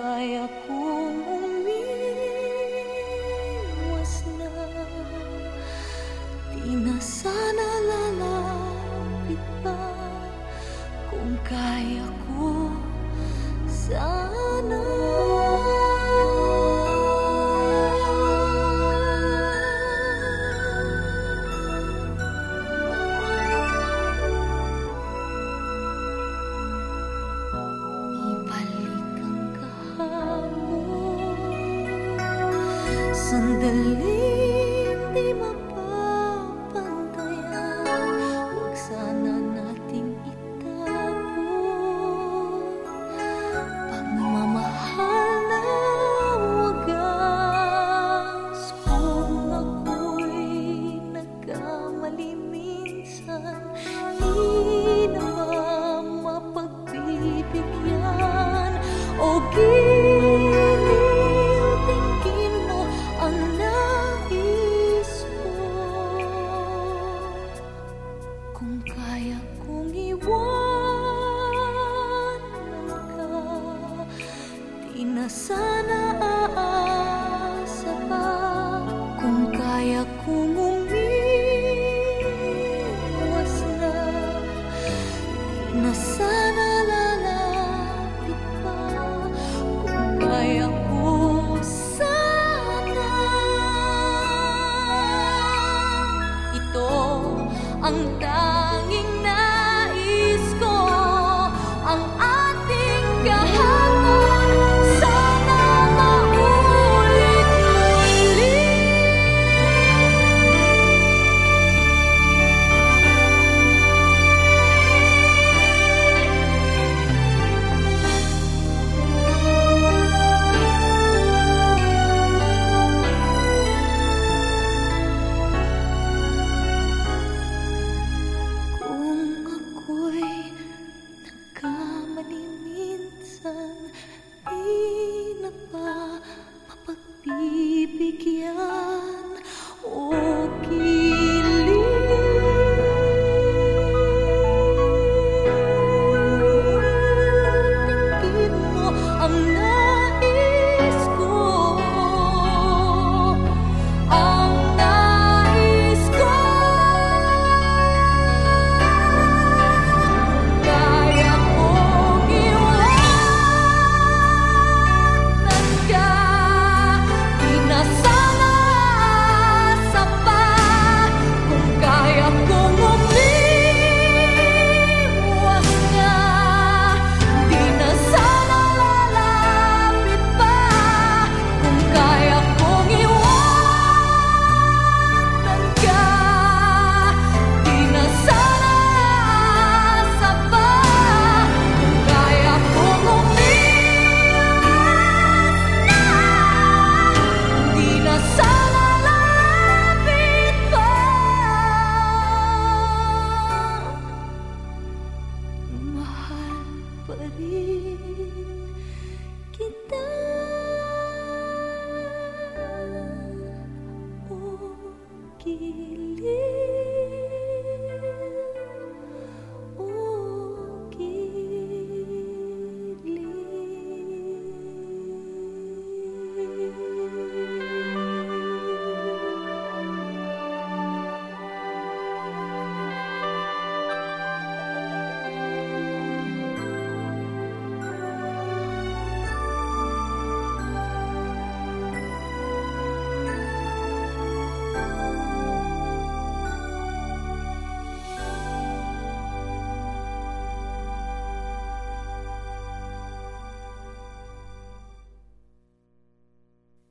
kaya kong umiwas na Di na sana lalapit pa. Kung kaya ko sana Sandaling di mapag. Na sana aasa pa Kung kaya kong umiwas na na sana lalapit pa Kung kaya ko sana. Ito ang tanging You.